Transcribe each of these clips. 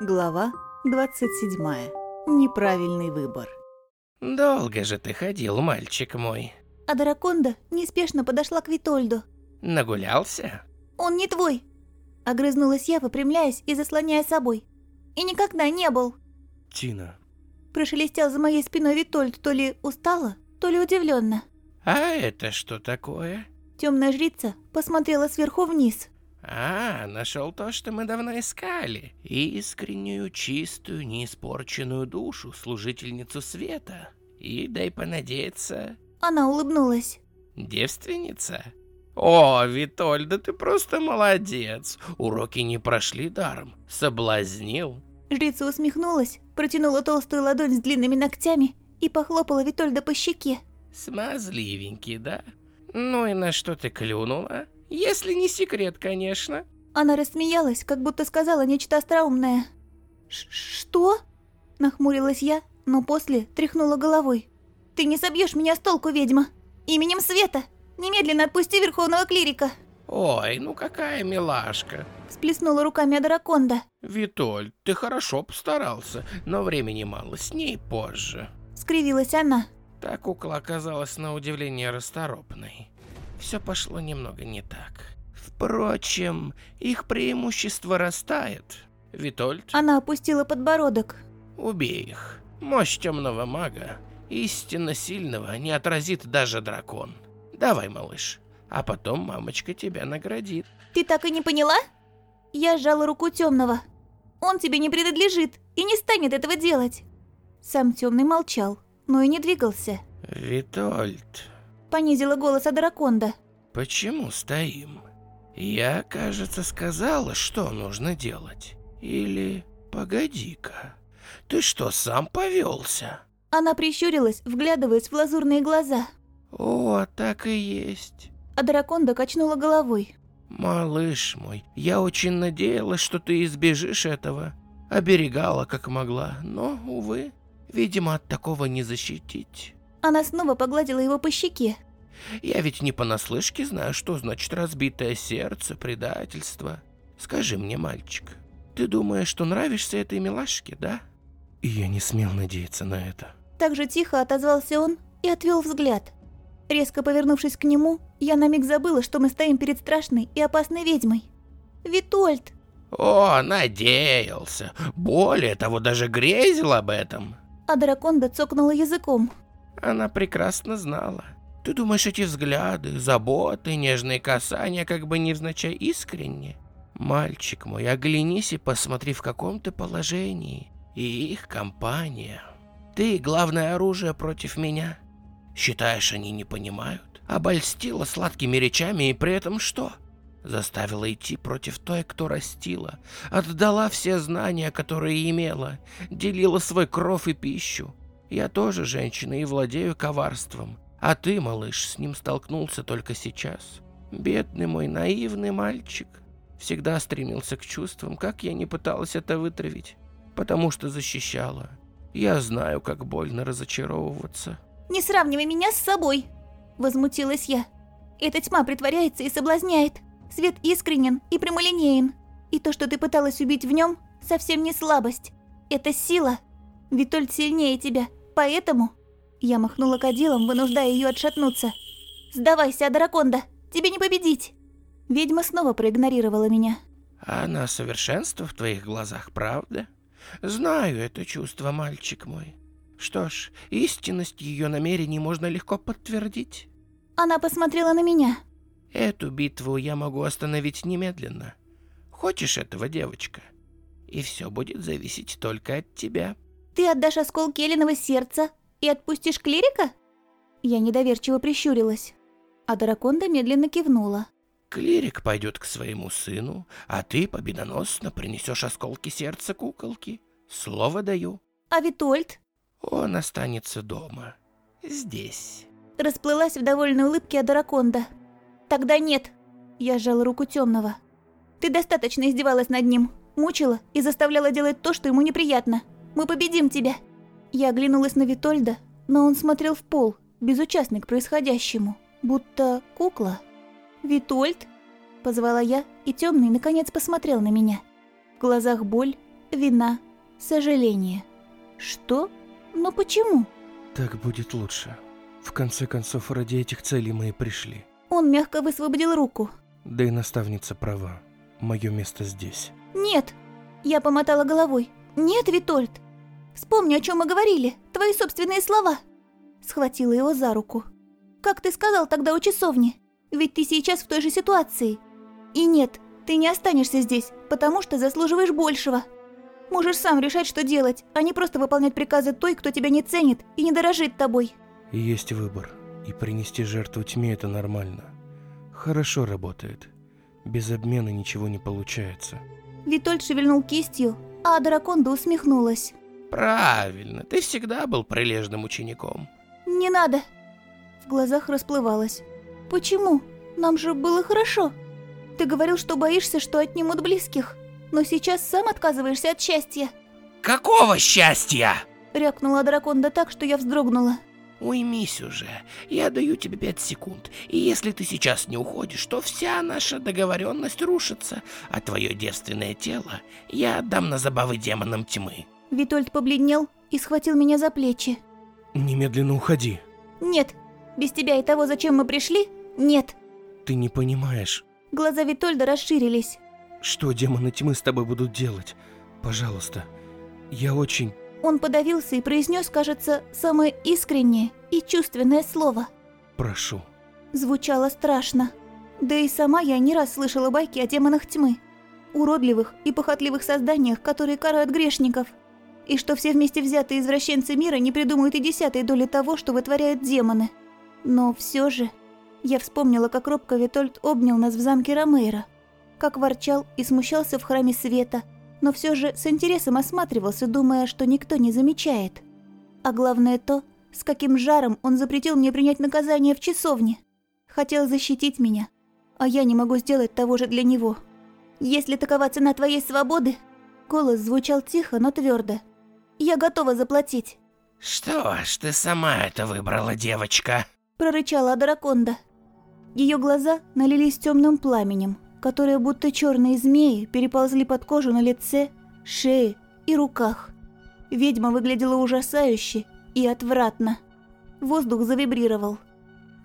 Глава 27. Неправильный выбор. Долго же ты ходил, мальчик мой. А Драконда неспешно подошла к Витольду. Нагулялся? «Он не твой!» Огрызнулась я, выпрямляясь и заслоняя собой. «И никогда не был!» Тина, Прошелестел за моей спиной Витольд, то ли устала, то ли удивленно. А это что такое? Темная жрица посмотрела сверху вниз. А, нашел то, что мы давно искали. Искреннюю, чистую, неиспорченную душу, служительницу света. И, дай понадеяться, Она улыбнулась. девственница. О, Витольда, ты просто молодец. Уроки не прошли даром. Соблазнил. Жрица усмехнулась, протянула толстую ладонь с длинными ногтями и похлопала Витольда по щеке. Смазливенький, да? Ну и на что ты клюнула? Если не секрет, конечно. Она рассмеялась, как будто сказала нечто остроумное. «Ш- «Что?» – нахмурилась я, но после тряхнула головой. «Ты не собьешь меня с толку, ведьма! Именем Света! Немедленно отпусти Верховного Клирика!» Ой, ну какая милашка. Всплеснула руками Адараконда. Витоль, ты хорошо постарался, но времени мало, с ней позже. Скривилась она. Та кукла оказалась на удивление расторопной. Все пошло немного не так. Впрочем, их преимущество растает. Витольд, Она опустила подбородок. убей их. Мощь темного мага, истинно сильного, не отразит даже дракон. Давай, малыш, а потом мамочка тебя наградит. «Ты так и не поняла?» Я сжала руку темного. «Он тебе не принадлежит и не станет этого делать!» Сам темный молчал, но и не двигался. Витольд, Понизила голос Адараконда. Почему стоим? Я, кажется, сказала, что нужно делать. Или... Погоди-ка. Ты что, сам повелся? Она прищурилась, вглядываясь в лазурные глаза. О, так и есть. Адараконда качнула головой. Малыш мой, я очень надеялась, что ты избежишь этого. Оберегала, как могла, но, увы, видимо, от такого не защитить. Она снова погладила его по щеке. Я ведь не понаслышке знаю, что значит разбитое сердце, предательство. Скажи мне, мальчик, ты думаешь, что нравишься этой милашке, да? и я не смел надеяться на это. Так же тихо отозвался он и отвел взгляд. Резко повернувшись к нему, я на миг забыла, что мы стоим перед страшной и опасной ведьмой. «Витольд!» О, надеялся. Более того, даже грезил об этом. А драконда цокнула языком. Она прекрасно знала. Ты думаешь, эти взгляды, заботы, нежные касания как бы невзначай искренне? Мальчик мой, оглянись и посмотри, в каком ты положении. И их компания. Ты главное оружие против меня. Считаешь, они не понимают? Обольстила сладкими речами и при этом что? Заставила идти против той, кто растила. Отдала все знания, которые имела. Делила свой кров и пищу. Я тоже женщина и владею коварством. А ты, малыш, с ним столкнулся только сейчас. Бедный мой наивный мальчик. Всегда стремился к чувствам, как я не пыталась это вытравить. Потому что защищала. Я знаю, как больно разочаровываться. «Не сравнивай меня с собой!» Возмутилась я. «Эта тьма притворяется и соблазняет. Свет искренен и прямолинеен. И то, что ты пыталась убить в нем, совсем не слабость. Это сила. Витольд сильнее тебя, поэтому...» Я махнула кадилом, вынуждая ее отшатнуться. «Сдавайся, Адараконда, тебе не победить!» Ведьма снова проигнорировала меня. Она совершенство в твоих глазах, правда? Знаю это чувство, мальчик мой. Что ж, истинность ее намерений можно легко подтвердить. Она посмотрела на меня. Эту битву я могу остановить немедленно. Хочешь этого, девочка? И все будет зависеть только от тебя. «Ты отдашь оскол Келиного сердца и отпустишь клирика?» Я недоверчиво прищурилась. А Драконда медленно кивнула. Клирик пойдет к своему сыну, а ты победоносно принесешь осколки сердца куколки. Слово даю. «А Витольд?» Он останется дома. Здесь. Расплылась в довольной улыбке Адараконда. «Тогда нет!» Я сжала руку темного. «Ты достаточно издевалась над ним, мучила и заставляла делать то, что ему неприятно. Мы победим тебя!» Я оглянулась на Витольда, но он смотрел в пол, безучастный к происходящему, будто кукла. «Витольд?» – позвала я, и темный наконец посмотрел на меня. В глазах боль, вина, сожаление. Что? Но почему? Так будет лучше. В конце концов, ради этих целей мы и пришли. Он мягко высвободил руку. Да и наставница права. Мое место здесь. Нет. Я помотала головой. Нет, Витольд. Вспомни, о чем мы говорили. Твои собственные слова. Схватила его за руку. Как ты сказал тогда у часовни? Ведь ты сейчас в той же ситуации. И нет, ты не останешься здесь, потому что заслуживаешь большего. Можешь сам решать, что делать, а не просто выполнять приказы той, кто тебя не ценит и не дорожит тобой. Есть выбор. И принести жертву тьме это нормально. Хорошо работает. Без обмена ничего не получается. Витольд шевельнул кистью, а Драконда усмехнулась. Правильно, ты всегда был прилежным учеником. «Не надо!» В глазах расплывалось. «Почему? Нам же было хорошо. Ты говорил, что боишься, что отнимут близких, но сейчас сам отказываешься от счастья!» Какого счастья? Рякнула драконда так, что я вздрогнула. Уймись уже. Я даю тебе пять секунд. И если ты сейчас не уходишь, то вся наша договоренность рушится, а твое девственное тело я отдам на забавы демонам тьмы. Витольд побледнел и схватил меня за плечи. Немедленно уходи. «Нет, без тебя и того, зачем мы пришли, нет!» Ты не понимаешь, Глаза Витольда расширились. что демоны тьмы с тобой будут делать. Пожалуйста. Я очень... Он подавился и произнес, кажется, самое искреннее и чувственное слово. прошу. Звучало страшно. Да и сама я не раз слышала байки о демонах тьмы. Уродливых и похотливых созданиях, которые карают грешников. И что все вместе взятые извращенцы мира не придумают и десятой доли того, что вытворяют демоны. Но все же... Я вспомнила, как робко Витольд обнял нас в замке Ромейра. Как ворчал и смущался в храме света, но все же с интересом осматривался, думая, что никто не замечает. А главное то, с каким жаром он запретил мне принять наказание в часовне. Хотел защитить меня, а я не могу сделать того же для него. Если такова цена твоей свободы... Голос звучал тихо, но твердо. Я готова заплатить, Что ж, ты сама это выбрала, девочка. прорычала Драконда. Ее глаза налились темным пламенем, которые будто черные змеи переползли под кожу на лице, шее и руках. Ведьма выглядела ужасающе и отвратно. Воздух завибрировал.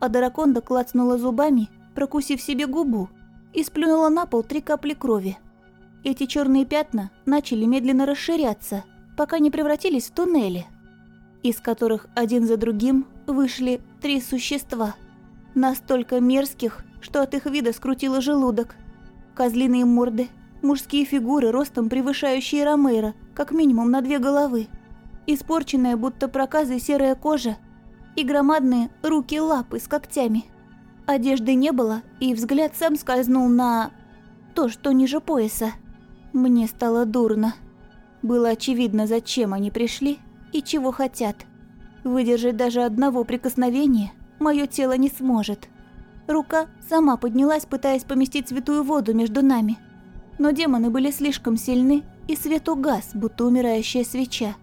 А Драконда клацнула зубами, прокусив себе губу, и сплюнула на пол три капли крови. Эти черные пятна начали медленно расширяться, пока не превратились в туннели, из которых один за другим вышли три существа. Настолько мерзких, что от их вида скрутило желудок. Козлиные морды, мужские фигуры ростом превышающие Ромейра, как минимум на две головы. Испорченная будто проказой серая кожа и громадные руки-лапы с когтями. Одежды не было, и взгляд сам скользнул на... то, что ниже пояса. Мне стало дурно. Было очевидно, зачем они пришли и чего хотят. Выдержать даже одного прикосновения мое тело не сможет. Рука сама поднялась, пытаясь поместить святую воду между нами. Но демоны были слишком сильны, и свет угас, будто умирающая свеча.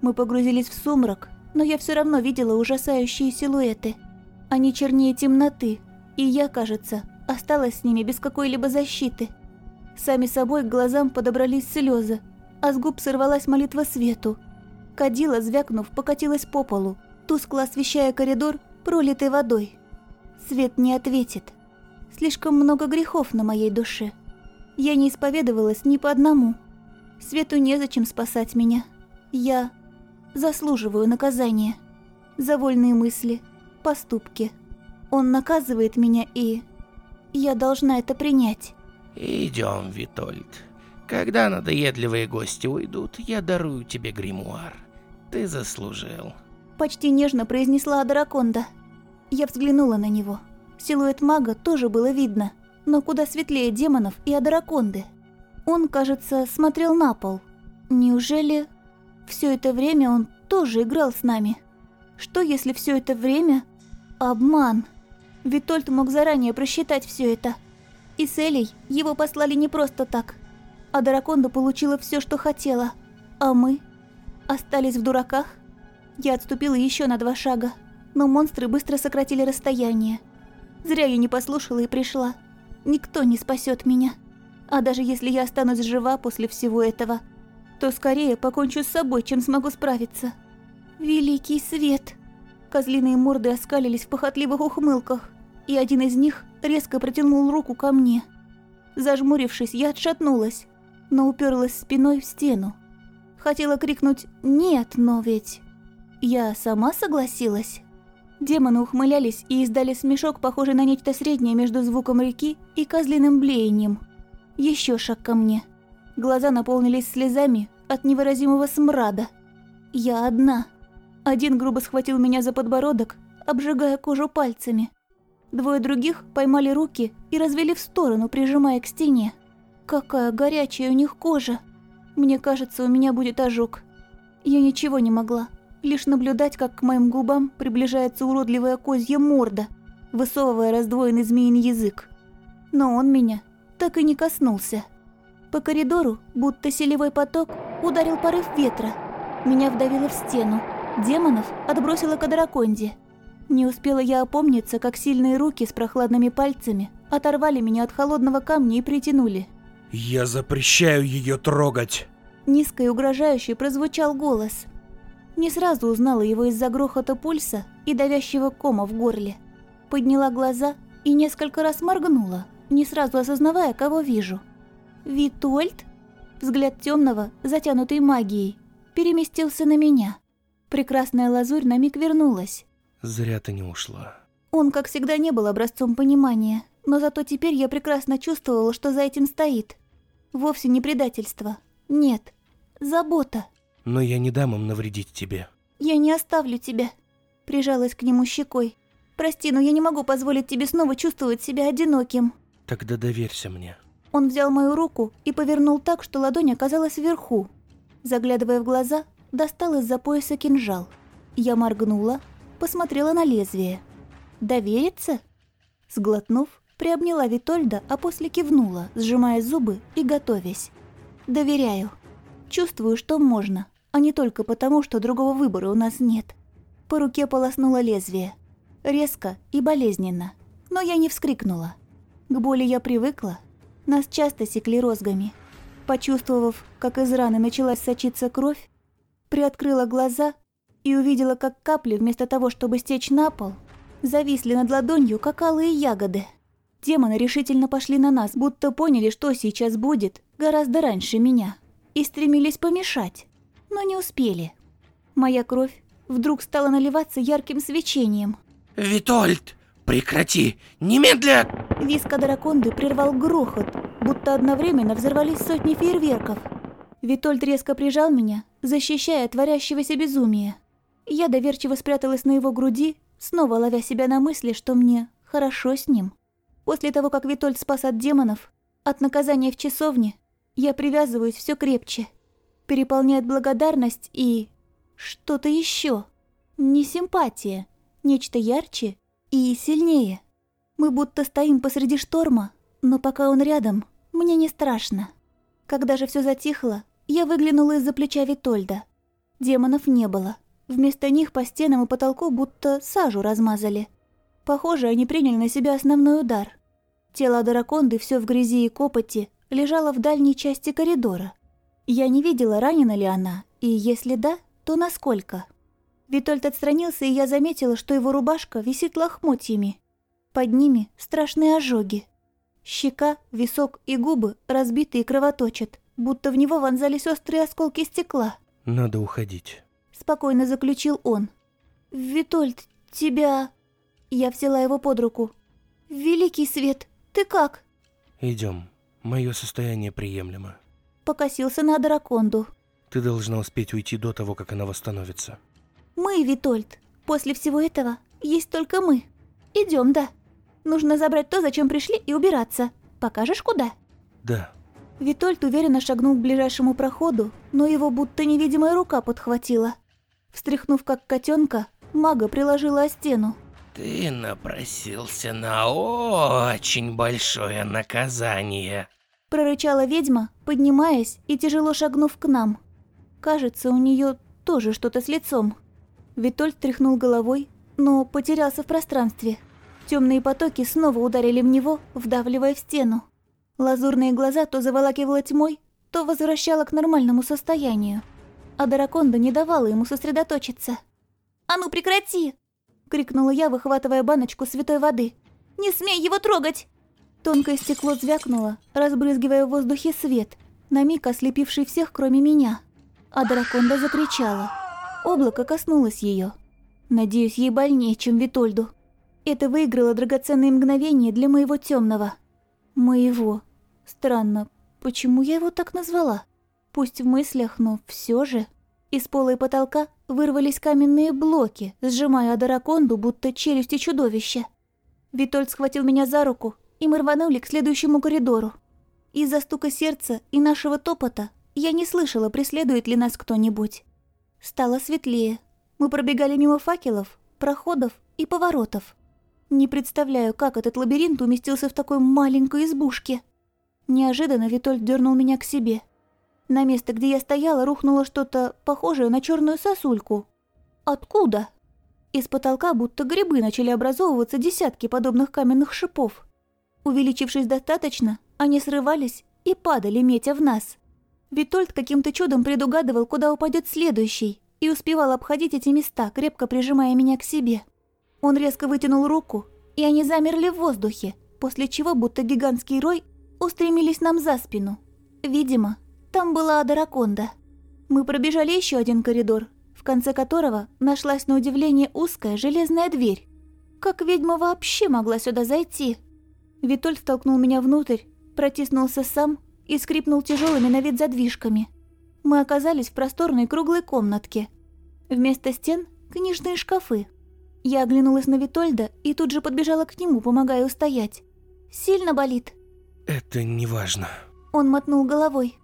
Мы погрузились в сумрак, но я все равно видела ужасающие силуэты. Они чернее темноты, и я, кажется, осталась с ними без какой-либо защиты. Сами собой к глазам подобрались слезы, а с губ сорвалась молитва свету. Кадила, звякнув, покатилась по полу, тускло освещая коридор пролитой водой. Свет не ответит. Слишком много грехов на моей душе. Я не исповедовалась ни по одному. Свету незачем спасать меня. Я заслуживаю наказания. За вольные мысли, поступки. Он наказывает меня и... Я должна это принять. Идем, Витольд. Когда надоедливые гости уйдут, я дарую тебе гримуар. Ты заслужил. Почти нежно произнесла Адраконда. Я взглянула на него. Силуэт мага тоже было видно, но куда светлее демонов и Адраконды. Он, кажется, смотрел на пол. Неужели все это время он тоже играл с нами? Что если все это время обман? Витольд мог заранее просчитать все это. И с Элей его послали не просто так. А Драконда получила все, что хотела. А мы остались в дураках? Я отступила еще на два шага, но монстры быстро сократили расстояние. Зря я не послушала и пришла. Никто не спасет меня. А даже если я останусь жива после всего этого, то скорее покончу с собой, чем смогу справиться. Великий свет! Козлиные морды оскалились в похотливых ухмылках, и один из них резко протянул руку ко мне. Зажмурившись, я отшатнулась, но уперлась спиной в стену. Хотела крикнуть «нет», но ведь... Я сама согласилась. Демоны ухмылялись и издали смешок, похожий на нечто среднее между звуком реки и козлиным блеянием. Еще шаг ко мне. Глаза наполнились слезами от невыразимого смрада. Я одна. Один грубо схватил меня за подбородок, обжигая кожу пальцами. Двое других поймали руки и развели в сторону, прижимая к стене. Какая горячая у них кожа. Мне кажется, у меня будет ожог. Я ничего не могла, лишь наблюдать, как к моим губам приближается уродливая козья морда, высовывая раздвоенный змеиный язык. Но он меня так и не коснулся. По коридору, будто селевой поток, ударил порыв ветра. Меня вдавило в стену. Демонов отбросило к Адраконде. Не успела я опомниться, как сильные руки с прохладными пальцами оторвали меня от холодного камня и притянули. Я запрещаю ее трогать. Низко и угрожающе прозвучал голос. Не сразу узнала его из-за грохота пульса и давящего кома в горле. Подняла глаза и несколько раз моргнула, не сразу осознавая, кого вижу. Витольд? Взгляд темного, затянутый магией, переместился на меня. Прекрасная лазурь на миг вернулась. Зря ты не ушла. Он, как всегда, не был образцом понимания, но зато теперь я прекрасно чувствовала, что за этим стоит. Вовсе не предательство. Нет. Забота. Но я не дам им навредить тебе. Я не оставлю тебя. Прижалась к нему щекой. Прости, но я не могу позволить тебе снова чувствовать себя одиноким. Тогда доверься мне. Он взял мою руку и повернул так, что ладонь оказалась вверху. Заглядывая в глаза, достал из-за пояса кинжал. Я моргнула, посмотрела на лезвие. «Довериться?» Сглотнув, приобняла Витольда, а после кивнула, сжимая зубы и готовясь. «Доверяю. Чувствую, что можно, а не только потому, что другого выбора у нас нет». По руке полоснуло лезвие. Резко и болезненно. Но я не вскрикнула. К боли я привыкла. Нас часто секли розгами. Почувствовав, как из раны началась сочиться кровь, приоткрыла глаза и увидела, как капли, вместо того, чтобы стечь на пол, зависли над ладонью, как алые ягоды. Демоны решительно пошли на нас, будто поняли, что сейчас будет, гораздо раньше меня, и стремились помешать, но не успели. Моя кровь вдруг стала наливаться ярким свечением. Витольд, прекрати! Немедля! Виск драконды прервал грохот, будто одновременно взорвались сотни фейерверков. Витольд резко прижал меня, защищая от творящегося безумия. Я доверчиво спряталась на его груди, снова ловя себя на мысли, что мне хорошо с ним. После того, как Витольд спас от демонов, от наказания в часовне, я привязываюсь все крепче. Переполняет благодарность и... что-то еще. Не симпатия, нечто ярче и сильнее. Мы будто стоим посреди шторма, но пока он рядом, мне не страшно. Когда же все затихло, я выглянула из-за плеча Витольда. Демонов не было. Вместо них по стенам и потолку будто сажу размазали. Похоже, они приняли на себя основной удар. Тело Драконды все в грязи и копоти лежало в дальней части коридора. Я не видела, ранена ли она, и если да, то насколько. Витольд отстранился, и я заметила, что его рубашка висит лохмотьями. Под ними страшные ожоги. Щека, висок и губы разбиты и кровоточат, будто в него вонзались острые осколки стекла. Надо уходить. Спокойно заключил он. «Витольд, тебя...» Я взяла его под руку. «Великий свет, ты как?» Идем. Мое состояние приемлемо. Покосился на драконду. Ты должна успеть уйти до того, как она восстановится. «Мы, Витольд, после всего этого есть только мы. Идем, да. Нужно забрать то, зачем пришли, и убираться. Покажешь, куда?» Да. Витольд уверенно шагнул к ближайшему проходу, но его будто невидимая рука подхватила. Встряхнув как котенка, мага приложила о стену. Ты напросился на очень большое наказание. Прорычала ведьма, поднимаясь и тяжело шагнув к нам. Кажется, у нее тоже что-то с лицом. Витольд тряхнул головой, но потерялся в пространстве. Темные потоки снова ударили в него, вдавливая в стену. Лазурные глаза то заволакивало тьмой, то возвращало к нормальному состоянию. А Драконда не давала ему сосредоточиться. «А ну прекрати!» — крикнула я, выхватывая баночку святой воды. «Не смей его трогать!» Тонкое стекло звякнуло, разбрызгивая в воздухе свет, на миг ослепивший всех, кроме меня. А Драконда закричала. Облако коснулось ее. Надеюсь, ей больнее, чем Витольду. Это выиграло драгоценные мгновения для моего темного. Моего. Странно, почему я его так назвала? Пусть в мыслях, но все же. Из пола и потолка вырвались каменные блоки, сжимая Адараконду, будто челюсти чудовища. Витольд схватил меня за руку, и мы рванули к следующему коридору. Из-за стука сердца и нашего топота я не слышала, преследует ли нас кто-нибудь. Стало светлее. Мы пробегали мимо факелов, проходов и поворотов. Не представляю, как этот лабиринт уместился в такой маленькой избушке. Неожиданно Витольд дернул меня к себе. На место, где я стояла, рухнуло что-то похожее на черную сосульку. Откуда? Из потолка будто грибы начали образовываться десятки подобных каменных шипов. Увеличившись достаточно, они срывались и падали, метя в нас. Витольд каким-то чудом предугадывал, куда упадет следующий, и успевал обходить эти места, крепко прижимая меня к себе. Он резко вытянул руку, и они замерли в воздухе, после чего, будто гигантский рой, устремились нам за спину. Видимо, там была Адараконда. Мы пробежали еще один коридор, в конце которого нашлась на удивление узкая железная дверь. Как ведьма вообще могла сюда зайти? Витольд столкнул меня внутрь, протиснулся сам и скрипнул тяжелыми на вид задвижками. Мы оказались в просторной круглой комнатке. Вместо стен – книжные шкафы. Я оглянулась на Витольда и тут же подбежала к нему, помогая устоять. «Сильно болит?» Это не важно. Он мотнул головой.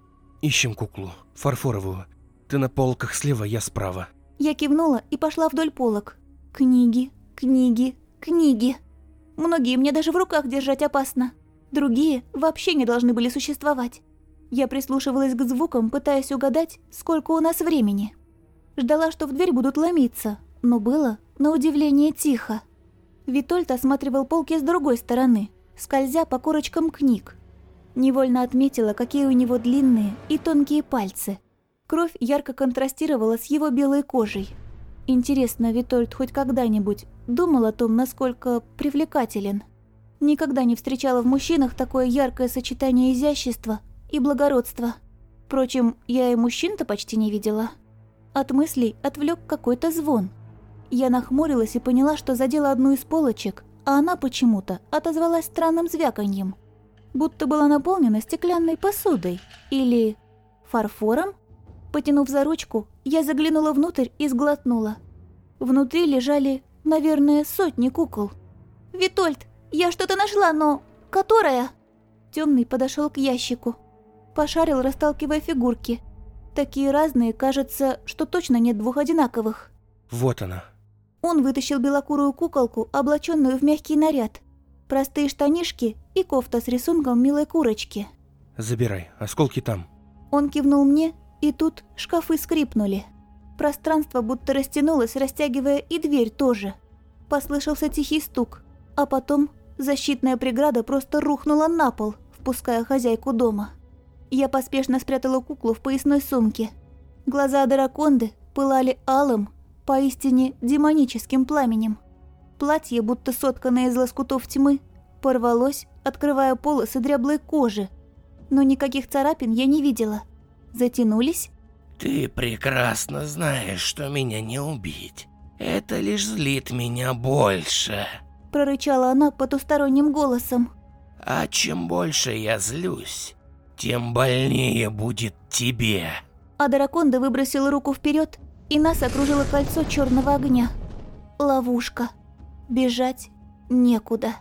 Ищем куклу. Фарфоровую. Ты на полках слева, я справа. Я кивнула и пошла вдоль полок. Книги, книги, книги. Многие мне даже в руках держать опасно. Другие вообще не должны были существовать. Я прислушивалась к звукам, пытаясь угадать, сколько у нас времени. Ждала, что в дверь будут ломиться, но было, на удивление, тихо. Витольд осматривал полки с другой стороны, скользя по корочкам книг. Невольно отметила, какие у него длинные и тонкие пальцы. Кровь ярко контрастировала с его белой кожей. Интересно, Витольд хоть когда-нибудь думал о том, насколько привлекателен? Никогда не встречала в мужчинах такое яркое сочетание изящества и благородства. Впрочем, я и мужчин-то почти не видела. От мыслей отвлек какой-то звон. Я нахмурилась и поняла, что задела одну из полочек, а она почему-то отозвалась странным звяканьем. Будто была наполнена стеклянной посудой или фарфором. Потянув за ручку, я заглянула внутрь и сглотнула. Внутри лежали, наверное, сотни кукол. «Витольд, я что-то нашла, но... которая?» Темный подошел к ящику. Пошарил, расталкивая фигурки. Такие разные, кажется, что точно нет двух одинаковых. Вот она. Он вытащил белокурую куколку, облаченную в мягкий наряд. Простые штанишки и кофта с рисунком милой курочки. Забирай, осколки там. Он кивнул мне, и тут шкафы скрипнули. Пространство будто растянулось, растягивая и дверь тоже. Послышался тихий стук, а потом защитная преграда просто рухнула на пол, впуская хозяйку дома. Я поспешно спрятала куклу в поясной сумке. Глаза драконды пылали алым, поистине демоническим пламенем. Платье, будто сотканное из лоскутов тьмы, порвалось, открывая полосы дряблой кожи. Но никаких царапин я не видела. Затянулись? Ты прекрасно знаешь, что меня не убить. Это лишь злит меня больше. Прорычала она потусторонним голосом. А чем больше я злюсь, тем больнее будет тебе. А Драконда выбросила руку вперед, и нас окружило кольцо черного огня. Ловушка. Бежать некуда.